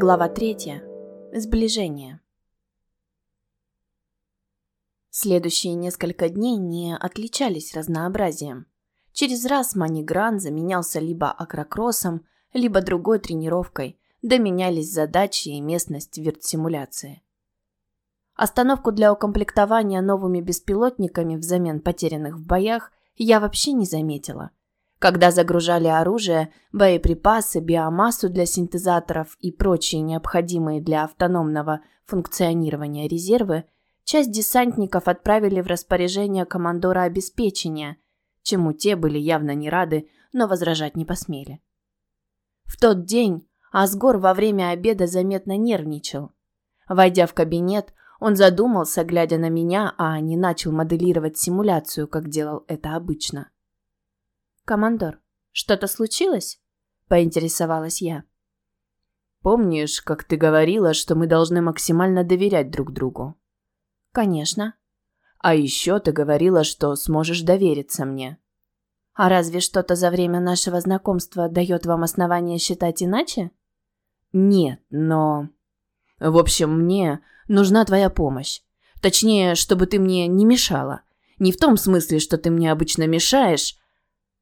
Глава третья. Сближение. Следующие несколько дней не отличались разнообразием. Через раз манигран заменялся либо акрокроссом, либо другой тренировкой, да менялись задачи и местность вирт-симуляции. Остановку для укомплектования новыми беспилотниками взамен потерянных в боях я вообще не заметила – когда загружали оружие, боеприпасы, биомассу для синтезаторов и прочие необходимые для автономного функционирования резервы, часть десантников отправили в распоряжение командора обеспечения, чему те были явно не рады, но возражать не посмели. В тот день Асгор во время обеда заметно нервничал. Войдя в кабинет, он задумался, глядя на меня, а не начал моделировать симуляцию, как делал это обычно. «Командор, что-то случилось?» – поинтересовалась я. «Помнишь, как ты говорила, что мы должны максимально доверять друг другу?» «Конечно». «А еще ты говорила, что сможешь довериться мне». «А разве что-то за время нашего знакомства дает вам основание считать иначе?» «Нет, но...» «В общем, мне нужна твоя помощь. Точнее, чтобы ты мне не мешала. Не в том смысле, что ты мне обычно мешаешь,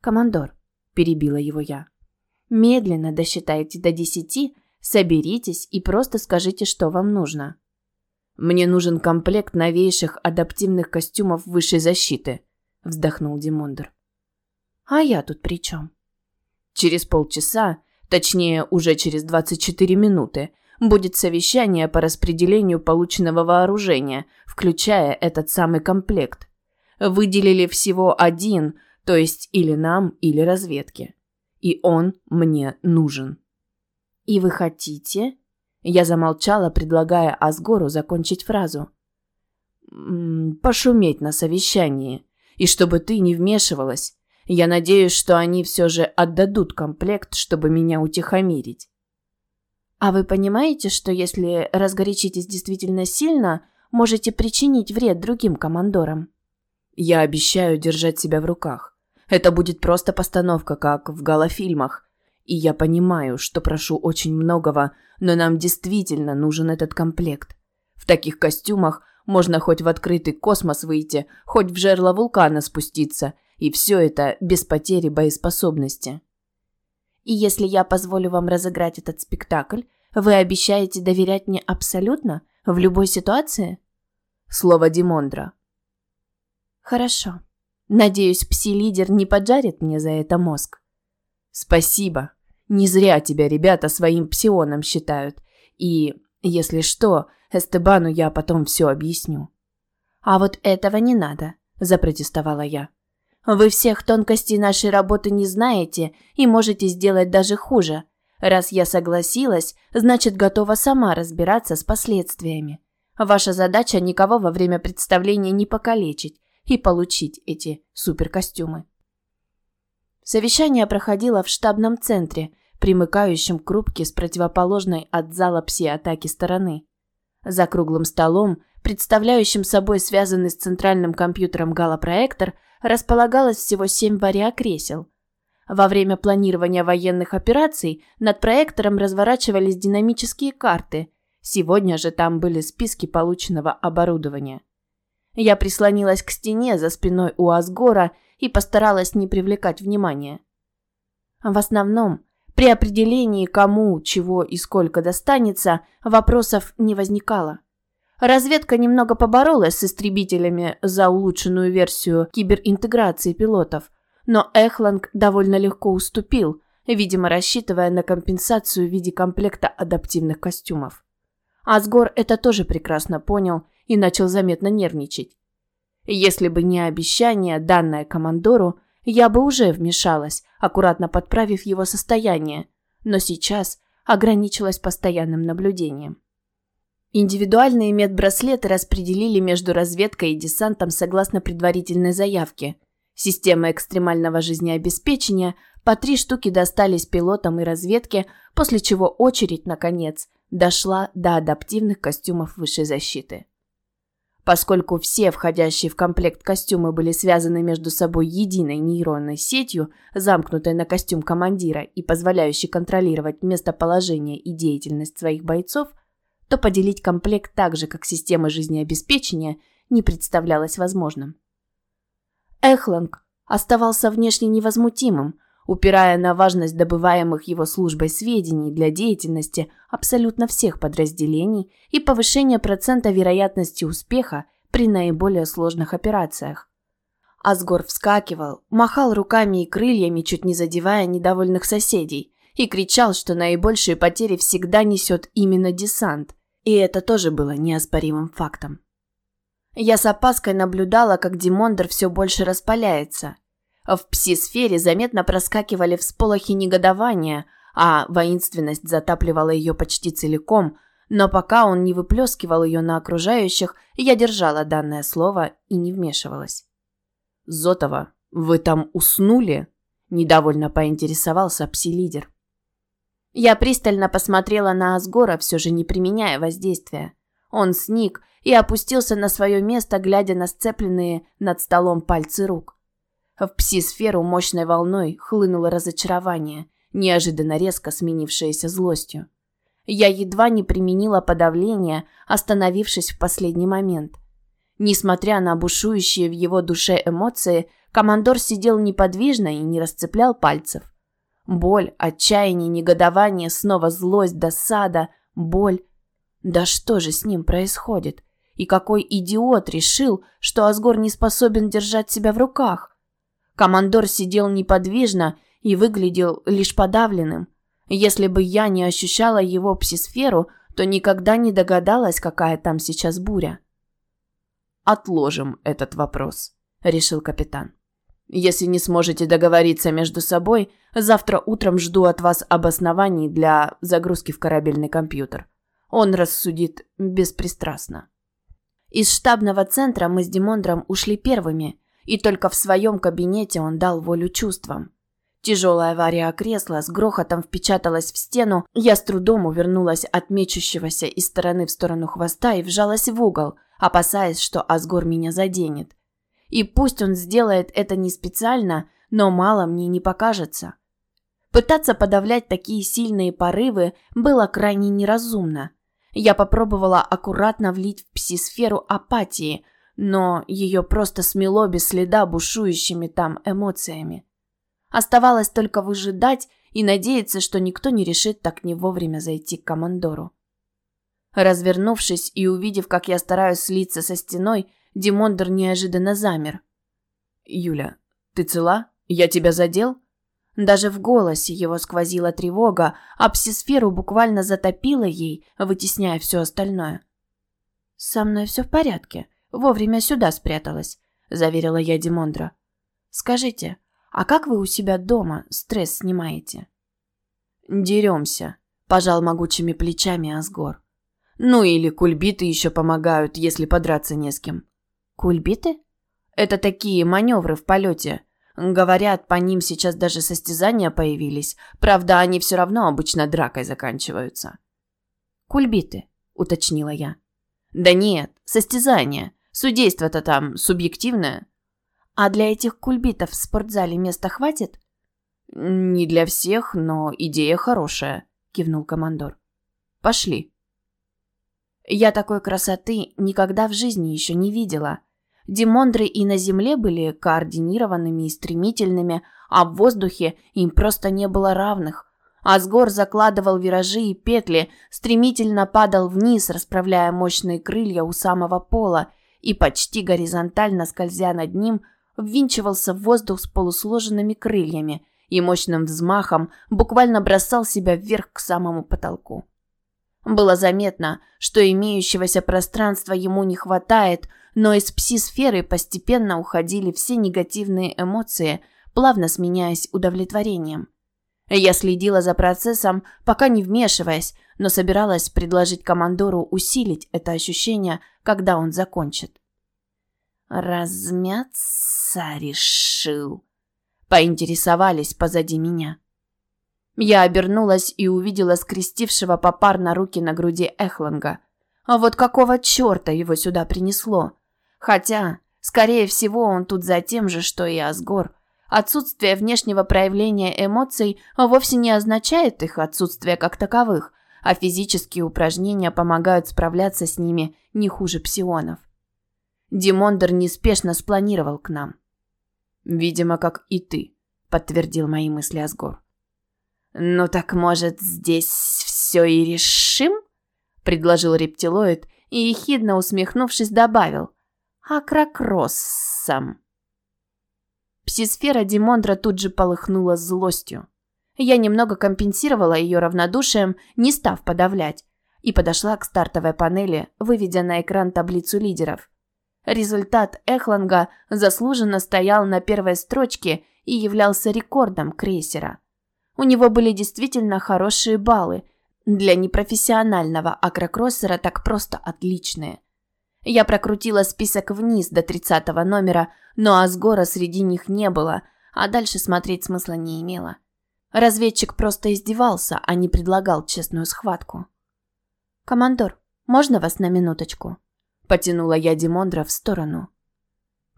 «Командор», – перебила его я, – «медленно досчитайте до десяти, соберитесь и просто скажите, что вам нужно». «Мне нужен комплект новейших адаптивных костюмов высшей защиты», – вздохнул Димондер. «А я тут при чем?» «Через полчаса, точнее, уже через 24 минуты, будет совещание по распределению полученного вооружения, включая этот самый комплект. Выделили всего один, то есть или нам, или разведке. И он мне нужен. И вы хотите? Я замолчала, предлагая Асгору закончить фразу. Пошуметь на совещании. И чтобы ты не вмешивалась. Я надеюсь, что они все же отдадут комплект, чтобы меня утихомирить. А вы понимаете, что если разгорячитесь действительно сильно, можете причинить вред другим командорам? Я обещаю держать себя в руках. Это будет просто постановка, как в галофильмах. И я понимаю, что прошу очень многого, но нам действительно нужен этот комплект. В таких костюмах можно хоть в открытый космос выйти, хоть в жерло вулкана спуститься, и все это без потери боеспособности. И если я позволю вам разыграть этот спектакль, вы обещаете доверять мне абсолютно, в любой ситуации? Слово Димондра. Хорошо. Надеюсь, пси-лидер не поджарит мне за это мозг. Спасибо. Не зря тебя ребята своим псионом считают. И, если что, Эстебану я потом все объясню. А вот этого не надо, запротестовала я. Вы всех тонкостей нашей работы не знаете и можете сделать даже хуже. Раз я согласилась, значит, готова сама разбираться с последствиями. Ваша задача никого во время представления не покалечить, и получить эти суперкостюмы. Совещание проходило в штабном центре, примыкающем к рубке с противоположной от зала пси-атаки стороны. За круглым столом, представляющим собой связанный с центральным компьютером галопроектор, располагалось всего семь вариокресел. Во время планирования военных операций над проектором разворачивались динамические карты. Сегодня же там были списки полученного оборудования. Я прислонилась к стене за спиной у Асгора и постаралась не привлекать внимания. В основном, при определении, кому, чего и сколько достанется, вопросов не возникало. Разведка немного поборолась с истребителями за улучшенную версию киберинтеграции пилотов, но Эхланг довольно легко уступил, видимо, рассчитывая на компенсацию в виде комплекта адаптивных костюмов. Асгор это тоже прекрасно понял и начал заметно нервничать. Если бы не обещание, данное командору, я бы уже вмешалась, аккуратно подправив его состояние, но сейчас ограничилась постоянным наблюдением. Индивидуальные медбраслеты распределили между разведкой и десантом согласно предварительной заявке. Система экстремального жизнеобеспечения по три штуки достались пилотам и разведке, после чего очередь, наконец, дошла до адаптивных костюмов высшей защиты. Поскольку все входящие в комплект костюмы были связаны между собой единой нейронной сетью, замкнутой на костюм командира и позволяющей контролировать местоположение и деятельность своих бойцов, то поделить комплект так же, как система жизнеобеспечения, не представлялось возможным. Эхланг оставался внешне невозмутимым, упирая на важность добываемых его службой сведений для деятельности абсолютно всех подразделений и повышения процента вероятности успеха при наиболее сложных операциях. Асгор вскакивал, махал руками и крыльями, чуть не задевая недовольных соседей, и кричал, что наибольшие потери всегда несет именно десант, и это тоже было неоспоримым фактом. Я с опаской наблюдала, как Димондр все больше распаляется – в пси-сфере заметно проскакивали всполохи негодования, а воинственность затапливала ее почти целиком, но пока он не выплескивал ее на окружающих, я держала данное слово и не вмешивалась. «Зотова, вы там уснули?» – недовольно поинтересовался пси-лидер. Я пристально посмотрела на Асгора, все же не применяя воздействия. Он сник и опустился на свое место, глядя на сцепленные над столом пальцы рук. В пси-сферу мощной волной хлынуло разочарование, неожиданно резко сменившееся злостью. Я едва не применила подавление, остановившись в последний момент. Несмотря на бушующие в его душе эмоции, командор сидел неподвижно и не расцеплял пальцев. Боль, отчаяние, негодование, снова злость, досада, боль. Да что же с ним происходит? И какой идиот решил, что Асгор не способен держать себя в руках? Командор сидел неподвижно и выглядел лишь подавленным. Если бы я не ощущала его псисферу, то никогда не догадалась, какая там сейчас буря. «Отложим этот вопрос», — решил капитан. «Если не сможете договориться между собой, завтра утром жду от вас обоснований для загрузки в корабельный компьютер. Он рассудит беспристрастно». Из штабного центра мы с Димондром ушли первыми — и только в своем кабинете он дал волю чувствам. Тяжелая авария кресла с грохотом впечаталась в стену, я с трудом увернулась от мечущегося из стороны в сторону хвоста и вжалась в угол, опасаясь, что Асгор меня заденет. И пусть он сделает это не специально, но мало мне не покажется. Пытаться подавлять такие сильные порывы было крайне неразумно. Я попробовала аккуратно влить в псисферу апатии – но ее просто смело без следа бушующими там эмоциями. Оставалось только выжидать и надеяться, что никто не решит так не вовремя зайти к командору. Развернувшись и увидев, как я стараюсь слиться со стеной, Димондер неожиданно замер. «Юля, ты цела? Я тебя задел?» Даже в голосе его сквозила тревога, а псисферу буквально затопило ей, вытесняя все остальное. «Со мной все в порядке», Вовремя сюда спряталась», – заверила я Димондра. «Скажите, а как вы у себя дома стресс снимаете?» «Деремся», – пожал могучими плечами Асгор. «Ну или кульбиты еще помогают, если подраться не с кем». «Кульбиты?» «Это такие маневры в полете. Говорят, по ним сейчас даже состязания появились. Правда, они все равно обычно дракой заканчиваются». «Кульбиты», – уточнила я. «Да нет, состязания. Судейство-то там субъективное. А для этих кульбитов в спортзале места хватит? Не для всех, но идея хорошая, кивнул командор. Пошли. Я такой красоты никогда в жизни еще не видела. Димондры и на земле были координированными и стремительными, а в воздухе им просто не было равных. Асгор закладывал виражи и петли, стремительно падал вниз, расправляя мощные крылья у самого пола, и почти горизонтально скользя над ним, ввинчивался в воздух с полусложенными крыльями и мощным взмахом буквально бросал себя вверх к самому потолку. Было заметно, что имеющегося пространства ему не хватает, но из пси-сферы постепенно уходили все негативные эмоции, плавно сменяясь удовлетворением. Я следила за процессом, пока не вмешиваясь, но собиралась предложить командору усилить это ощущение, когда он закончит. «Размяться решил?» Поинтересовались позади меня. Я обернулась и увидела скрестившего попарно руки на груди Эхланга. А вот какого черта его сюда принесло? Хотя, скорее всего, он тут за тем же, что и Асгор. Отсутствие внешнего проявления эмоций вовсе не означает их отсутствие как таковых, а физические упражнения помогают справляться с ними не хуже псионов. Димондер неспешно спланировал к нам. «Видимо, как и ты», — подтвердил мои мысли Асгор. «Ну так, может, здесь все и решим?» — предложил рептилоид и, ехидно усмехнувшись, добавил. «Акрокроссом». Псисфера Димондра тут же полыхнула злостью. Я немного компенсировала ее равнодушием, не став подавлять, и подошла к стартовой панели, выведя на экран таблицу лидеров. Результат Эхланга заслуженно стоял на первой строчке и являлся рекордом крейсера. У него были действительно хорошие баллы, для непрофессионального акрокроссера так просто отличные. Я прокрутила список вниз до 30 номера, но Асгора среди них не было, а дальше смотреть смысла не имело. Разведчик просто издевался, а не предлагал честную схватку. «Командор, можно вас на минуточку?» Потянула я Димондра в сторону.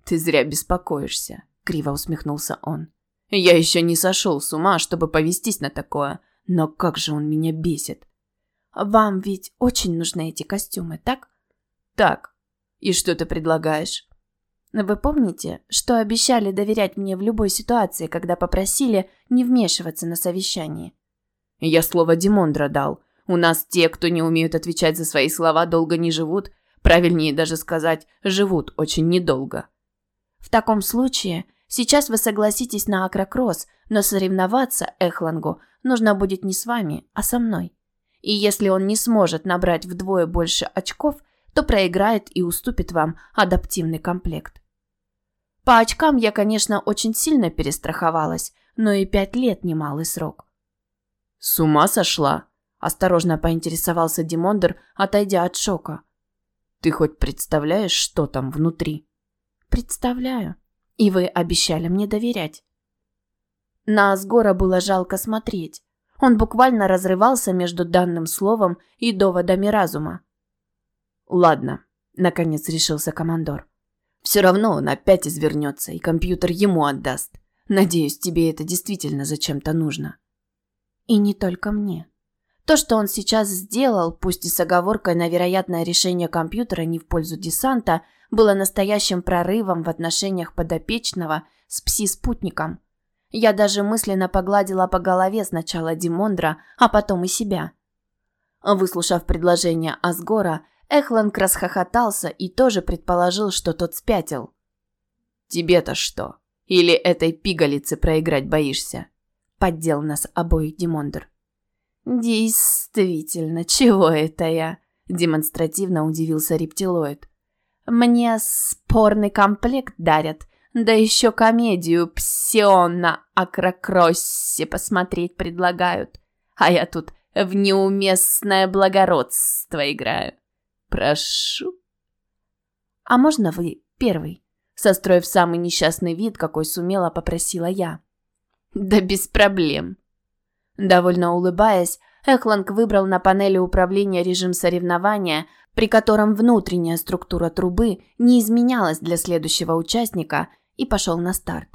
«Ты зря беспокоишься», — криво усмехнулся он. «Я еще не сошел с ума, чтобы повестись на такое, но как же он меня бесит». «Вам ведь очень нужны эти костюмы, так?» «Так», «И что ты предлагаешь?» «Вы помните, что обещали доверять мне в любой ситуации, когда попросили не вмешиваться на совещании?» «Я слово Димондра дал. У нас те, кто не умеют отвечать за свои слова, долго не живут. Правильнее даже сказать, живут очень недолго». «В таком случае, сейчас вы согласитесь на акрокросс, но соревноваться Эхлангу нужно будет не с вами, а со мной. И если он не сможет набрать вдвое больше очков, то проиграет и уступит вам адаптивный комплект. По очкам я, конечно, очень сильно перестраховалась, но и пять лет немалый срок. «С ума сошла?» – осторожно поинтересовался Димондер, отойдя от шока. «Ты хоть представляешь, что там внутри?» «Представляю. И вы обещали мне доверять». На Асгора было жалко смотреть. Он буквально разрывался между данным словом и доводами разума. «Ладно», – наконец решился командор. «Все равно он опять извернется, и компьютер ему отдаст. Надеюсь, тебе это действительно зачем-то нужно». «И не только мне. То, что он сейчас сделал, пусть и с оговоркой на вероятное решение компьютера не в пользу десанта, было настоящим прорывом в отношениях подопечного с пси-спутником. Я даже мысленно погладила по голове сначала Димондра, а потом и себя». Выслушав предложение Асгора, Эхланг расхохотался и тоже предположил, что тот спятил. «Тебе-то что? Или этой пигалице проиграть боишься?» Поддел нас обоих Димондр. «Действительно, чего это я?» Демонстративно удивился рептилоид. «Мне спорный комплект дарят, да еще комедию «Псион на Акрокроссе» посмотреть предлагают. А я тут в неуместное благородство играю. Прошу. А можно вы первый? Состроив самый несчастный вид, какой сумела, попросила я. Да без проблем. Довольно улыбаясь, Эхланг выбрал на панели управления режим соревнования, при котором внутренняя структура трубы не изменялась для следующего участника, и пошел на старт.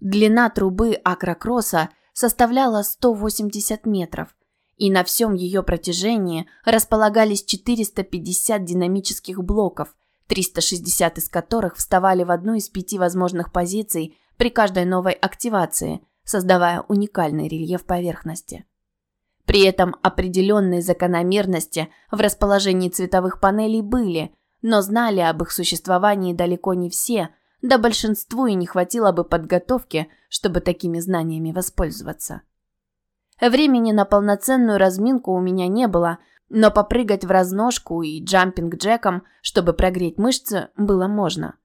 Длина трубы акрокросса составляла 180 метров, и на всем ее протяжении располагались 450 динамических блоков, 360 из которых вставали в одну из пяти возможных позиций при каждой новой активации, создавая уникальный рельеф поверхности. При этом определенные закономерности в расположении цветовых панелей были, но знали об их существовании далеко не все, да большинству и не хватило бы подготовки, чтобы такими знаниями воспользоваться. Времени на полноценную разминку у меня не было, но попрыгать в разножку и джампинг-джеком, чтобы прогреть мышцы, было можно.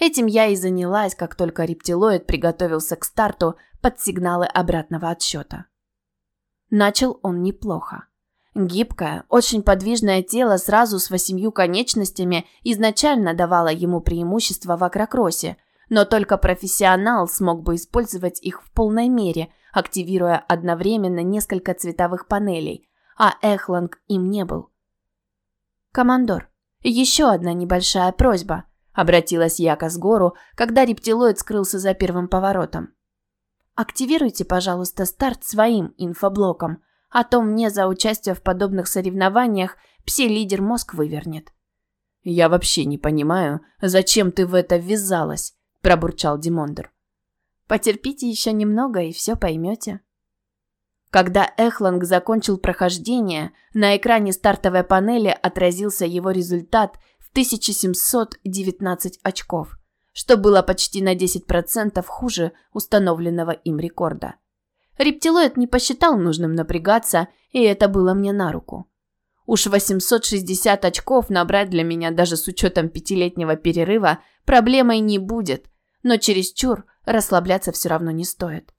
Этим я и занялась, как только рептилоид приготовился к старту под сигналы обратного отсчета. Начал он неплохо. Гибкое, очень подвижное тело сразу с восемью конечностями изначально давало ему преимущество в акрокроссе, но только профессионал смог бы использовать их в полной мере – активируя одновременно несколько цветовых панелей, а Эхланг им не был. «Командор, еще одна небольшая просьба», – обратилась я к Асгору, когда рептилоид скрылся за первым поворотом. «Активируйте, пожалуйста, старт своим инфоблоком, а то мне за участие в подобных соревнованиях пси-лидер мозг вывернет». «Я вообще не понимаю, зачем ты в это ввязалась», – пробурчал Димондер. «Потерпите еще немного, и все поймете». Когда Эхланг закончил прохождение, на экране стартовой панели отразился его результат в 1719 очков, что было почти на 10% хуже установленного им рекорда. Рептилоид не посчитал нужным напрягаться, и это было мне на руку. Уж 860 очков набрать для меня даже с учетом пятилетнего перерыва проблемой не будет, но чересчур расслабляться все равно не стоит.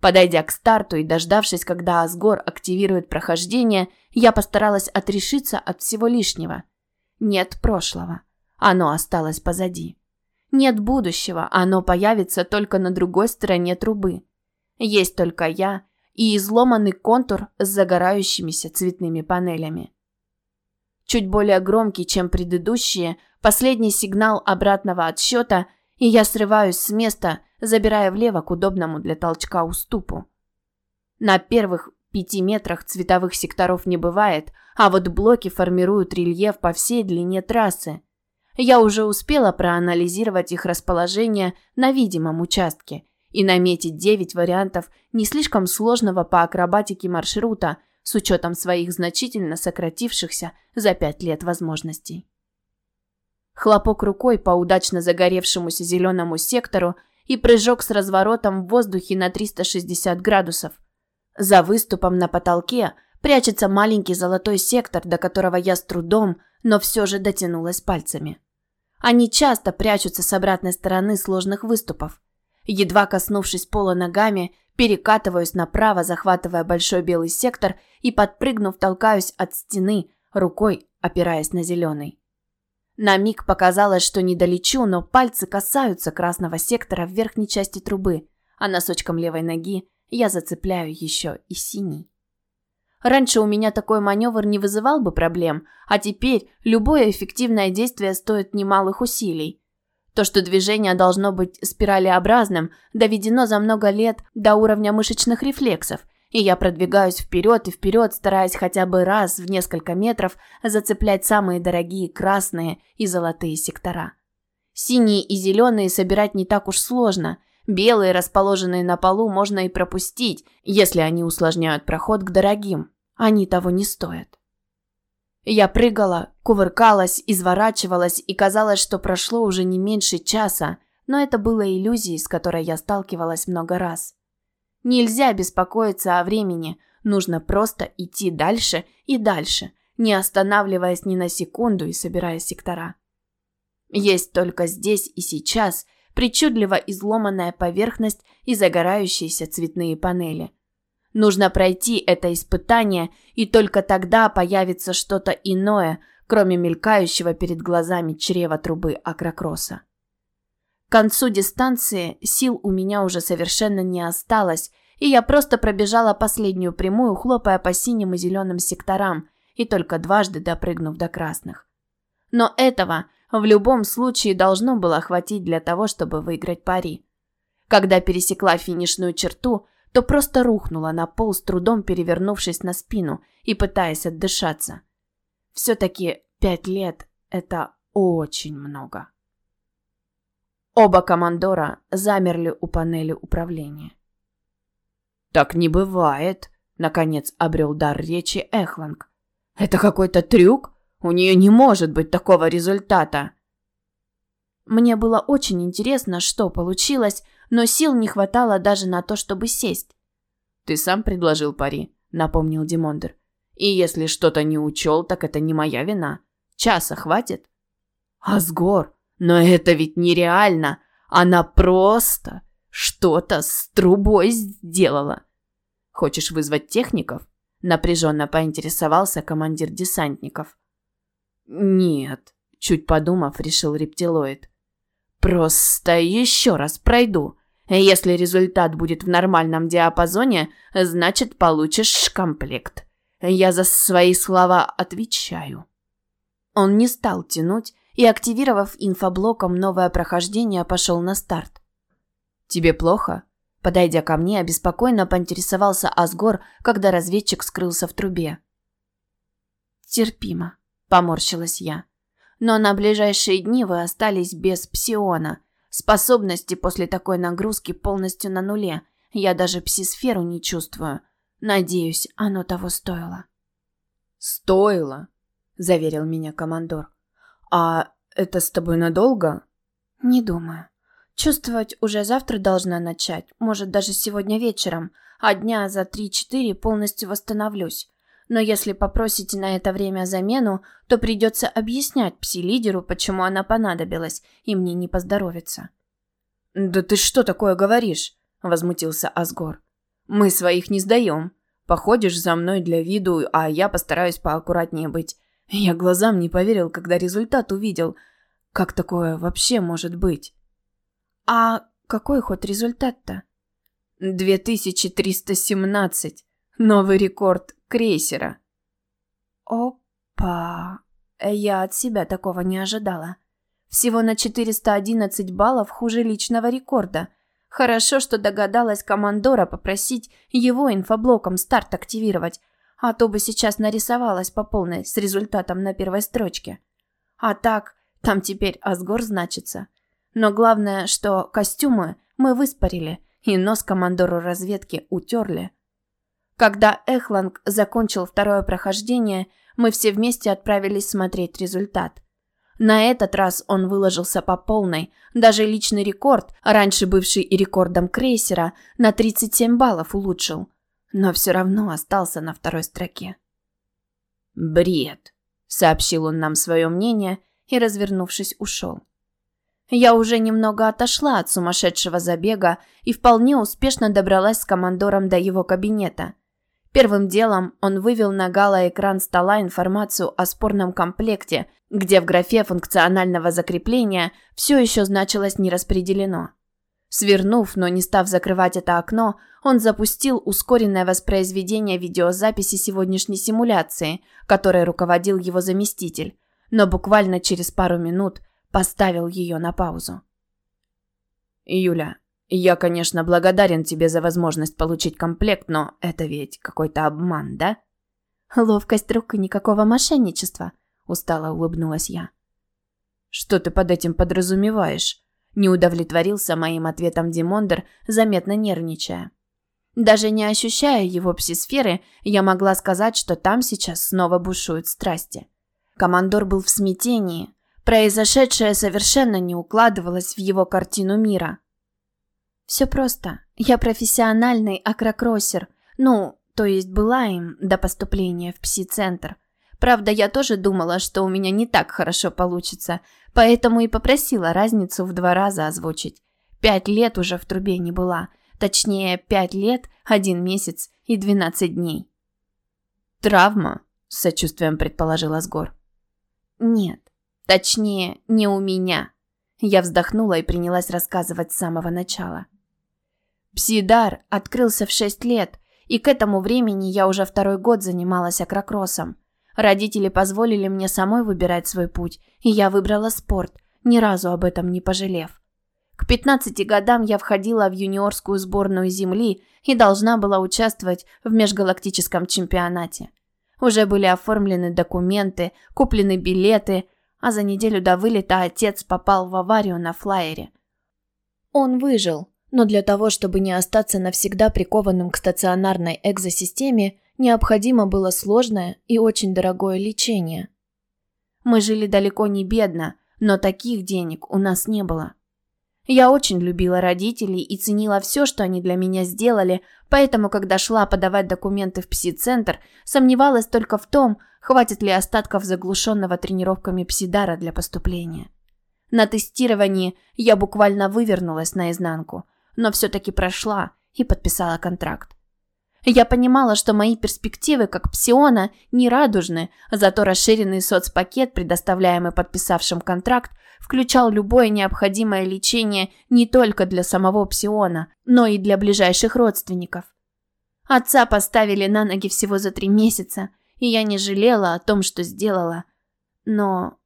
Подойдя к старту и дождавшись, когда Асгор активирует прохождение, я постаралась отрешиться от всего лишнего. Нет прошлого. Оно осталось позади. Нет будущего, оно появится только на другой стороне трубы. Есть только я и изломанный контур с загорающимися цветными панелями. Чуть более громкий, чем предыдущие, последний сигнал обратного отсчета, и я срываюсь с места – забирая влево к удобному для толчка уступу. На первых пяти метрах цветовых секторов не бывает, а вот блоки формируют рельеф по всей длине трассы. Я уже успела проанализировать их расположение на видимом участке и наметить 9 вариантов не слишком сложного по акробатике маршрута с учетом своих значительно сократившихся за 5 лет возможностей. Хлопок рукой по удачно загоревшемуся зеленому сектору – и прыжок с разворотом в воздухе на 360 градусов. За выступом на потолке прячется маленький золотой сектор, до которого я с трудом, но все же дотянулась пальцами. Они часто прячутся с обратной стороны сложных выступов. Едва коснувшись пола ногами, перекатываюсь направо, захватывая большой белый сектор и, подпрыгнув, толкаюсь от стены, рукой опираясь на зеленый. На миг показалось, что не долечу, но пальцы касаются красного сектора в верхней части трубы, а носочком левой ноги я зацепляю еще и синий. Раньше у меня такой маневр не вызывал бы проблем, а теперь любое эффективное действие стоит немалых усилий. То, что движение должно быть спиралеобразным, доведено за много лет до уровня мышечных рефлексов, и я продвигаюсь вперед и вперед, стараясь хотя бы раз в несколько метров зацеплять самые дорогие красные и золотые сектора. Синие и зеленые собирать не так уж сложно. Белые, расположенные на полу, можно и пропустить, если они усложняют проход к дорогим. Они того не стоят. Я прыгала, кувыркалась, изворачивалась, и казалось, что прошло уже не меньше часа, но это было иллюзией, с которой я сталкивалась много раз. Нельзя беспокоиться о времени, нужно просто идти дальше и дальше, не останавливаясь ни на секунду и собирая сектора. Есть только здесь и сейчас причудливо изломанная поверхность и загорающиеся цветные панели. Нужно пройти это испытание, и только тогда появится что-то иное, кроме мелькающего перед глазами чрева трубы акрокросса. К концу дистанции сил у меня уже совершенно не осталось, и я просто пробежала последнюю прямую, хлопая по синим и зеленым секторам, и только дважды допрыгнув до красных. Но этого в любом случае должно было хватить для того, чтобы выиграть пари. Когда пересекла финишную черту, то просто рухнула на пол, с трудом перевернувшись на спину и пытаясь отдышаться. Все-таки пять лет – это очень много. Оба командора замерли у панели управления. «Так не бывает», — наконец обрел дар речи Эхланг. «Это какой-то трюк? У нее не может быть такого результата». Мне было очень интересно, что получилось, но сил не хватало даже на то, чтобы сесть. «Ты сам предложил пари», — напомнил Димондер. «И если что-то не учел, так это не моя вина. Часа хватит?» «Асгор, но это ведь нереально. Она просто что-то с трубой сделала. Хочешь вызвать техников? Напряженно поинтересовался командир десантников. Нет, чуть подумав, решил рептилоид. Просто еще раз пройду. Если результат будет в нормальном диапазоне, значит получишь комплект. Я за свои слова отвечаю. Он не стал тянуть и, активировав инфоблоком новое прохождение, пошел на старт. «Тебе плохо?» Подойдя ко мне, обеспокоенно поинтересовался Асгор, когда разведчик скрылся в трубе. «Терпимо», – поморщилась я. «Но на ближайшие дни вы остались без псиона. Способности после такой нагрузки полностью на нуле. Я даже псисферу не чувствую. Надеюсь, оно того стоило». «Стоило», – заверил меня командор. «А это с тобой надолго?» «Не думаю. Чувствовать уже завтра должна начать, может, даже сегодня вечером, а дня за 3-4 полностью восстановлюсь. Но если попросите на это время замену, то придется объяснять пси-лидеру, почему она понадобилась, и мне не поздоровится». «Да ты что такое говоришь?» – возмутился Асгор. «Мы своих не сдаем. Походишь за мной для виду, а я постараюсь поаккуратнее быть. Я глазам не поверил, когда результат увидел. Как такое вообще может быть?» А какой хоть результат-то? 2317. Новый рекорд крейсера. Опа. Я от себя такого не ожидала. Всего на 411 баллов хуже личного рекорда. Хорошо, что догадалась командора попросить его инфоблоком старт активировать, а то бы сейчас нарисовалась по полной с результатом на первой строчке. А так, там теперь Асгор значится – но главное, что костюмы мы выспарили и нос командору разведки утерли. Когда Эхланг закончил второе прохождение, мы все вместе отправились смотреть результат. На этот раз он выложился по полной, даже личный рекорд, раньше бывший и рекордом крейсера, на 37 баллов улучшил. Но все равно остался на второй строке. «Бред», — сообщил он нам свое мнение и, развернувшись, ушел. Я уже немного отошла от сумасшедшего забега и вполне успешно добралась с командором до его кабинета. Первым делом он вывел на гала-экран стола информацию о спорном комплекте, где в графе функционального закрепления все еще значилось «не распределено». Свернув, но не став закрывать это окно, он запустил ускоренное воспроизведение видеозаписи сегодняшней симуляции, которой руководил его заместитель. Но буквально через пару минут поставил ее на паузу. «Юля, я, конечно, благодарен тебе за возможность получить комплект, но это ведь какой-то обман, да?» «Ловкость рук и никакого мошенничества», – устало улыбнулась я. «Что ты под этим подразумеваешь?» – не удовлетворился моим ответом Димондер, заметно нервничая. Даже не ощущая его псисферы, я могла сказать, что там сейчас снова бушуют страсти. Командор был в смятении, Произошедшее совершенно не укладывалось в его картину мира. «Все просто. Я профессиональный акрокроссер. Ну, то есть была им до поступления в пси-центр. Правда, я тоже думала, что у меня не так хорошо получится, поэтому и попросила разницу в два раза озвучить. Пять лет уже в трубе не была. Точнее, пять лет, один месяц и двенадцать дней. «Травма?» – с сочувствием предположил Асгор. «Нет. Точнее, не у меня. Я вздохнула и принялась рассказывать с самого начала. Псидар открылся в шесть лет, и к этому времени я уже второй год занималась акрокроссом. Родители позволили мне самой выбирать свой путь, и я выбрала спорт, ни разу об этом не пожалев. К 15 годам я входила в юниорскую сборную Земли и должна была участвовать в межгалактическом чемпионате. Уже были оформлены документы, куплены билеты, а за неделю до вылета отец попал в аварию на флайере. Он выжил, но для того, чтобы не остаться навсегда прикованным к стационарной экзосистеме, необходимо было сложное и очень дорогое лечение. Мы жили далеко не бедно, но таких денег у нас не было. Я очень любила родителей и ценила все, что они для меня сделали, поэтому, когда шла подавать документы в пси-центр, сомневалась только в том, хватит ли остатков заглушенного тренировками псидара для поступления. На тестировании я буквально вывернулась наизнанку, но все-таки прошла и подписала контракт. Я понимала, что мои перспективы как псиона не радужны, зато расширенный соцпакет, предоставляемый подписавшим контракт, включал любое необходимое лечение не только для самого псиона, но и для ближайших родственников. Отца поставили на ноги всего за три месяца, и я не жалела о том, что сделала. Но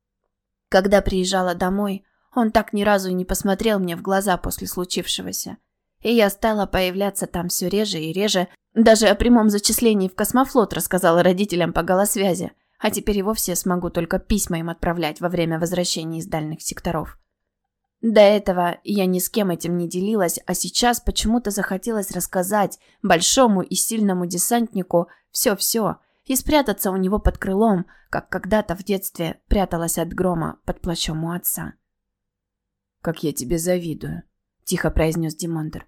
когда приезжала домой, он так ни разу и не посмотрел мне в глаза после случившегося. И я стала появляться там все реже и реже. Даже о прямом зачислении в космофлот рассказала родителям по голосвязи. А теперь и вовсе смогу только письма им отправлять во время возвращения из дальних секторов. До этого я ни с кем этим не делилась, а сейчас почему-то захотелось рассказать большому и сильному десантнику все-все и спрятаться у него под крылом, как когда-то в детстве пряталась от грома под плащом у отца. «Как я тебе завидую», – тихо произнес Димондер.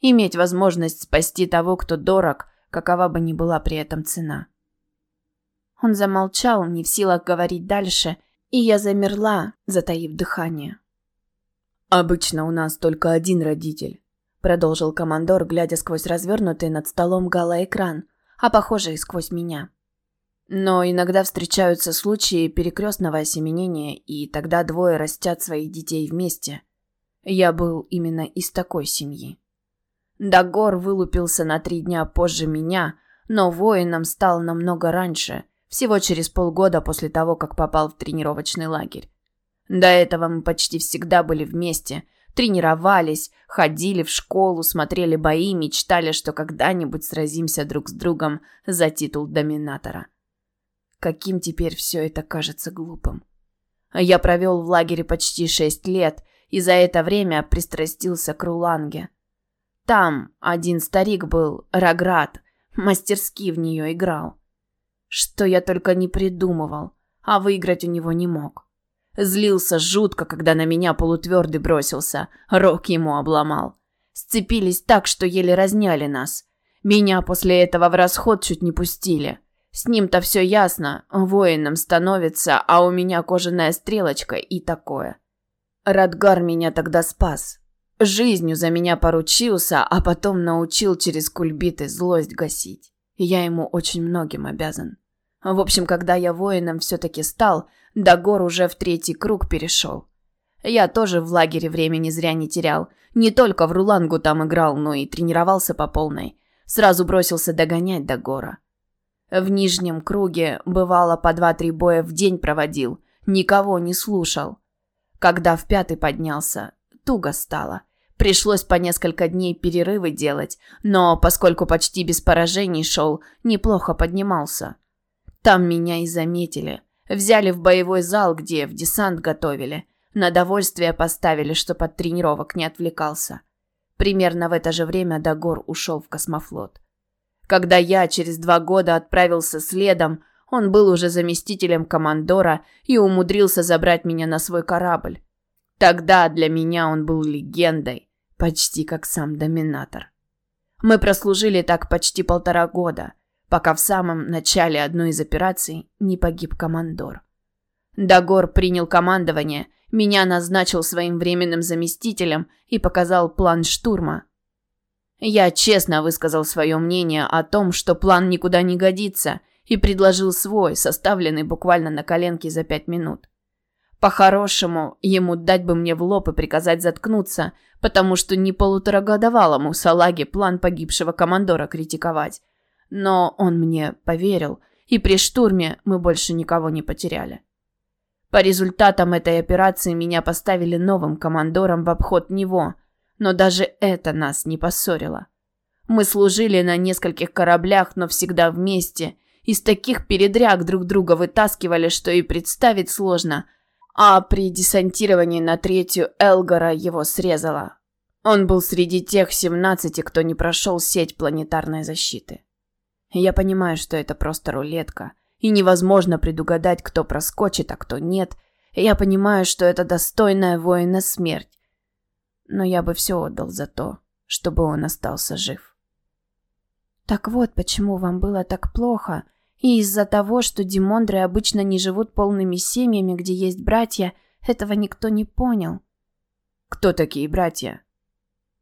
«Иметь возможность спасти того, кто дорог, какова бы ни была при этом цена». Он замолчал, не в силах говорить дальше, и я замерла, затаив дыхание. «Обычно у нас только один родитель», – продолжил командор, глядя сквозь развернутый над столом галоэкран, а похоже и сквозь меня. Но иногда встречаются случаи перекрестного осеменения, и тогда двое растят своих детей вместе. Я был именно из такой семьи. Дагор вылупился на три дня позже меня, но воином стал намного раньше, всего через полгода после того, как попал в тренировочный лагерь. До этого мы почти всегда были вместе, тренировались, ходили в школу, смотрели бои, мечтали, что когда-нибудь сразимся друг с другом за титул доминатора. Каким теперь все это кажется глупым. Я провел в лагере почти шесть лет, и за это время пристрастился к Руланге. Там один старик был, Роград, мастерски в нее играл. Что я только не придумывал, а выиграть у него не мог. Злился жутко, когда на меня полутвердый бросился. Рог ему обломал. Сцепились так, что еле разняли нас. Меня после этого в расход чуть не пустили. С ним-то все ясно. Воином становится, а у меня кожаная стрелочка и такое. Радгар меня тогда спас. Жизнью за меня поручился, а потом научил через кульбиты злость гасить. Я ему очень многим обязан. В общем, когда я воином все-таки стал, Дагор уже в третий круг перешел. Я тоже в лагере времени зря не терял. Не только в Рулангу там играл, но и тренировался по полной. Сразу бросился догонять Дагора. В нижнем круге, бывало, по два-три боя в день проводил. Никого не слушал. Когда в пятый поднялся, туго стало. Пришлось по несколько дней перерывы делать, но поскольку почти без поражений шел, неплохо поднимался. Там меня и заметили. Взяли в боевой зал, где в десант готовили. На довольствие поставили, чтоб от тренировок не отвлекался. Примерно в это же время Дагор ушел в космофлот. Когда я через два года отправился следом, он был уже заместителем командора и умудрился забрать меня на свой корабль. Тогда для меня он был легендой, почти как сам доминатор. Мы прослужили так почти полтора года пока в самом начале одной из операций не погиб командор. Дагор принял командование, меня назначил своим временным заместителем и показал план штурма. Я честно высказал свое мнение о том, что план никуда не годится, и предложил свой, составленный буквально на коленке за пять минут. По-хорошему, ему дать бы мне в лоб и приказать заткнуться, потому что не полуторагодовалому салаге план погибшего командора критиковать, но он мне поверил, и при штурме мы больше никого не потеряли. По результатам этой операции меня поставили новым командором в обход него, но даже это нас не поссорило. Мы служили на нескольких кораблях, но всегда вместе. Из таких передряг друг друга вытаскивали, что и представить сложно. А при десантировании на третью Элгора его срезало. Он был среди тех 17, кто не прошел сеть планетарной защиты. Я понимаю, что это просто рулетка, и невозможно предугадать, кто проскочит, а кто нет. Я понимаю, что это достойная воина смерть. Но я бы все отдал за то, чтобы он остался жив. Так вот, почему вам было так плохо. И из-за того, что Димондры обычно не живут полными семьями, где есть братья, этого никто не понял. Кто такие братья?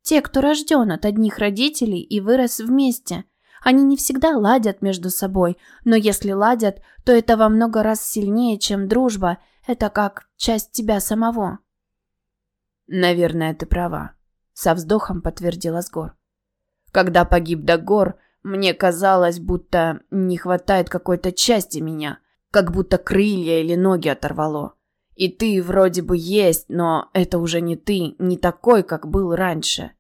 Те, кто рожден от одних родителей и вырос вместе – они не всегда ладят между собой, но если ладят, то это во много раз сильнее, чем дружба. Это как часть тебя самого. Наверное, ты права, со вздохом подтвердила Сгор. Когда погиб Дагор, мне казалось, будто не хватает какой-то части меня, как будто крылья или ноги оторвало. И ты вроде бы есть, но это уже не ты, не такой, как был раньше.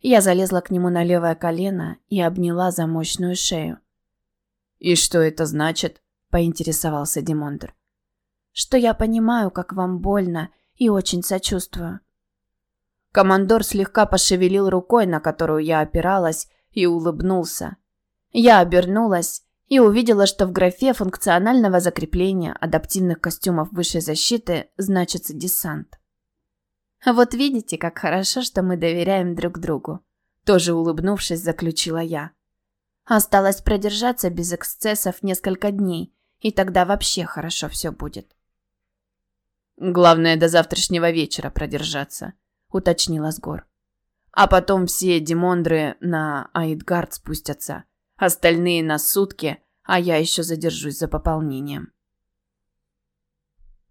Я залезла к нему на левое колено и обняла за мощную шею. «И что это значит?» – поинтересовался Димондр. «Что я понимаю, как вам больно, и очень сочувствую». Командор слегка пошевелил рукой, на которую я опиралась, и улыбнулся. Я обернулась и увидела, что в графе функционального закрепления адаптивных костюмов высшей защиты значится десант. «Вот видите, как хорошо, что мы доверяем друг другу», тоже улыбнувшись, заключила я. Осталось продержаться без эксцессов несколько дней, и тогда вообще хорошо все будет. Главное до завтрашнего вечера продержаться, уточнила Сгор. А потом все демондры на Аидгард спустятся, остальные на сутки, а я еще задержусь за пополнением.